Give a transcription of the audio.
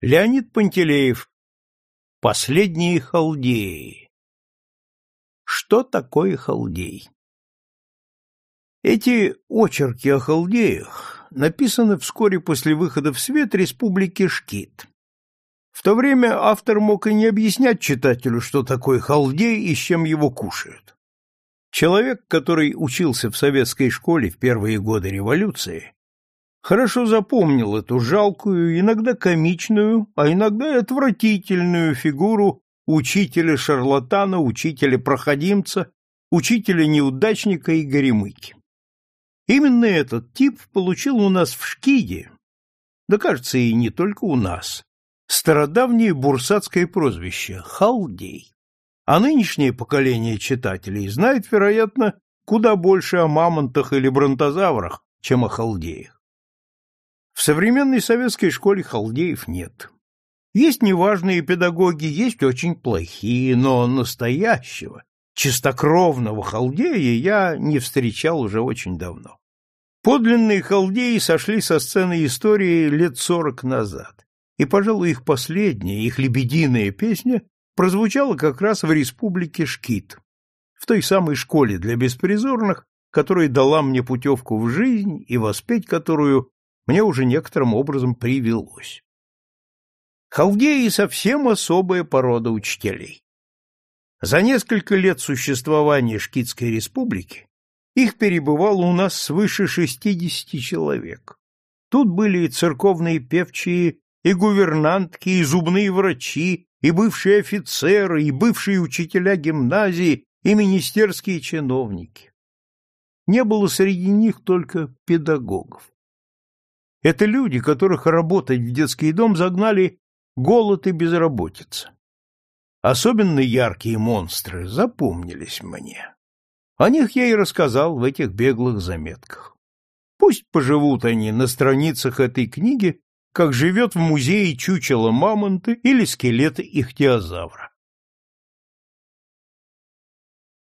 Леонид Пантелеев. Последние халдеи. Что такое халдей? Эти очерки о халдеях написаны вскоре после выхода в свет Республики Шкит. В то время автор мог и не объяснять читателю, что такое халдей и с чем его кушают. Человек, который учился в советской школе в первые годы революции, хорошо запомнил эту жалкую, иногда комичную, а иногда и отвратительную фигуру учителя-шарлатана, учителя-проходимца, учителя-неудачника и горемыки. Именно этот тип получил у нас в Шкиде, да, кажется, и не только у нас, стародавнее бурсатское прозвище — Халдей. А нынешнее поколение читателей знает, вероятно, куда больше о мамонтах или бронтозаврах, чем о халдеях. В современной советской школе халдеев нет. Есть неважные педагоги, есть очень плохие, но настоящего, чистокровного халдея я не встречал уже очень давно. Подлинные халдеи сошли со сцены истории лет сорок назад, и, пожалуй, их последняя, их лебединая песня прозвучала как раз в республике Шкит, в той самой школе для беспризорных, которая дала мне путевку в жизнь и воспеть которую мне уже некоторым образом привелось. Халдеи совсем особая порода учителей. За несколько лет существования Шкитской республики их перебывало у нас свыше шестидесяти человек. Тут были и церковные певчие, и гувернантки, и зубные врачи, и бывшие офицеры, и бывшие учителя гимназии, и министерские чиновники. Не было среди них только педагогов. Это люди, которых работать в детский дом загнали голод и безработица. Особенно яркие монстры запомнились мне. О них я и рассказал в этих беглых заметках. Пусть поживут они на страницах этой книги, как живет в музее чучело мамонта или скелета ихтиозавра.